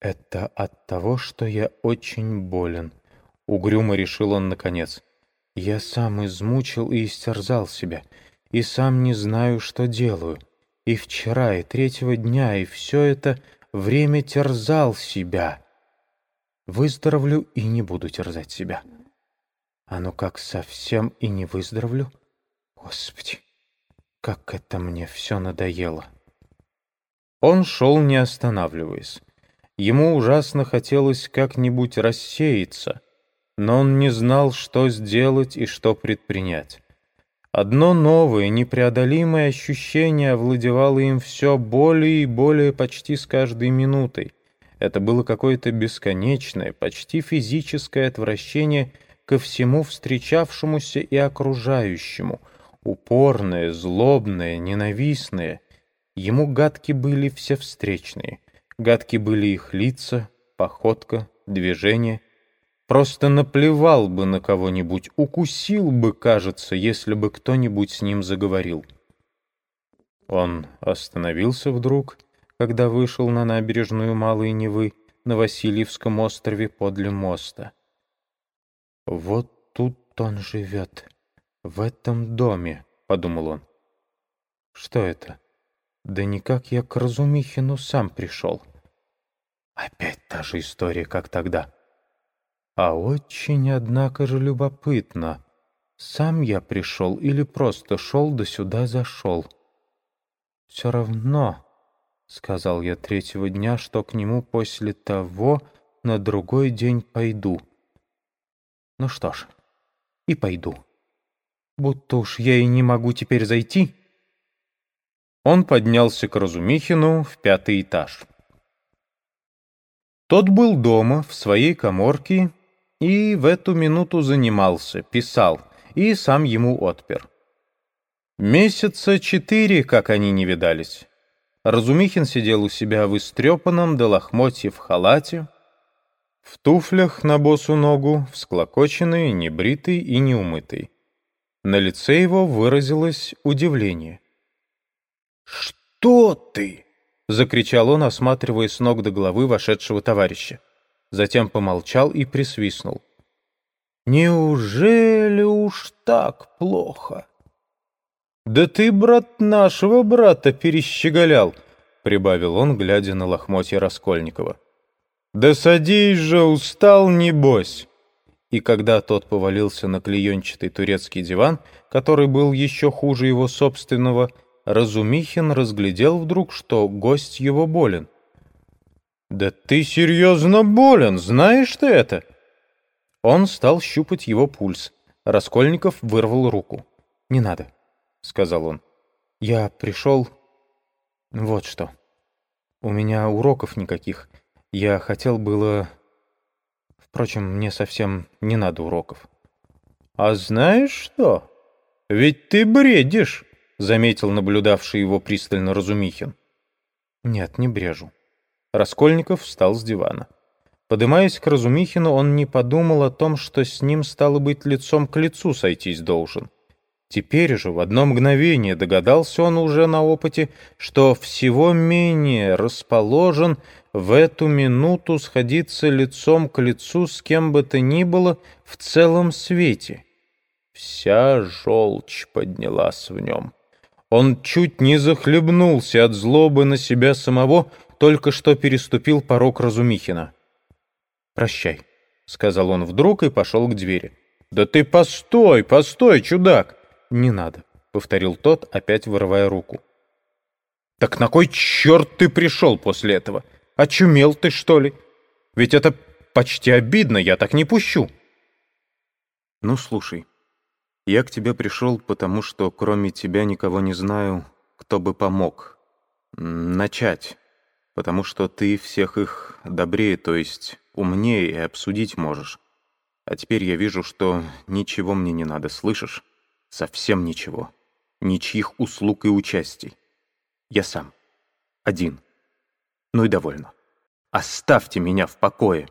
«Это от того, что я очень болен», — угрюмо решил он наконец. «Я сам измучил и истерзал себя, и сам не знаю, что делаю. И вчера, и третьего дня, и все это время терзал себя. Выздоровлю и не буду терзать себя. А ну как совсем и не выздоровлю? Господи, как это мне все надоело!» Он шел, не останавливаясь. Ему ужасно хотелось как-нибудь рассеяться, но он не знал, что сделать и что предпринять. Одно новое, непреодолимое ощущение овладевало им все более и более почти с каждой минутой. Это было какое-то бесконечное, почти физическое отвращение ко всему встречавшемуся и окружающему, упорное, злобное, ненавистное. Ему гадки были все встречные — Гадки были их лица, походка, движения. Просто наплевал бы на кого-нибудь, укусил бы, кажется, если бы кто-нибудь с ним заговорил. Он остановился вдруг, когда вышел на набережную Малой Невы на Васильевском острове подле моста. «Вот тут он живет, в этом доме», — подумал он. «Что это? Да никак я к Разумихину сам пришел». Опять та же история, как тогда. А очень, однако же, любопытно. Сам я пришел или просто шел да сюда зашел? Все равно, — сказал я третьего дня, что к нему после того на другой день пойду. Ну что ж, и пойду. Будто уж я и не могу теперь зайти. Он поднялся к Разумихину в пятый этаж. Тот был дома, в своей коморке, и в эту минуту занимался, писал, и сам ему отпер. Месяца четыре, как они не видались. Разумихин сидел у себя в истрепанном до лохмотьев халате, в туфлях на босу ногу, всклокоченный, небритый и неумытый. На лице его выразилось удивление. «Что ты?» — закричал он, осматривая с ног до головы вошедшего товарища. Затем помолчал и присвистнул. «Неужели уж так плохо?» «Да ты, брат, нашего брата перещеголял», — прибавил он, глядя на лохмотья Раскольникова. «Да садись же, устал, небось!» И когда тот повалился на клеенчатый турецкий диван, который был еще хуже его собственного, — Разумихин разглядел вдруг, что гость его болен. «Да ты серьезно болен, знаешь ты это?» Он стал щупать его пульс. Раскольников вырвал руку. «Не надо», — сказал он. «Я пришел... Вот что. У меня уроков никаких. Я хотел было... Впрочем, мне совсем не надо уроков». «А знаешь что? Ведь ты бредишь!» Заметил наблюдавший его пристально Разумихин. «Нет, не брежу». Раскольников встал с дивана. Подымаясь к Разумихину, он не подумал о том, что с ним стало быть лицом к лицу сойтись должен. Теперь же, в одно мгновение, догадался он уже на опыте, что всего менее расположен в эту минуту сходиться лицом к лицу с кем бы то ни было в целом свете. Вся желчь поднялась в нем. Он чуть не захлебнулся от злобы на себя самого, только что переступил порог Разумихина. «Прощай», — сказал он вдруг и пошел к двери. «Да ты постой, постой, чудак!» «Не надо», — повторил тот, опять вырывая руку. «Так на кой черт ты пришел после этого? Очумел ты, что ли? Ведь это почти обидно, я так не пущу». «Ну, слушай, я к тебе пришел, потому что кроме тебя никого не знаю, кто бы помог. Начать. Потому что ты всех их добрее, то есть умнее и обсудить можешь. А теперь я вижу, что ничего мне не надо, слышишь? Совсем ничего. Ничьих услуг и участий. Я сам. Один. Ну и довольно. Оставьте меня в покое.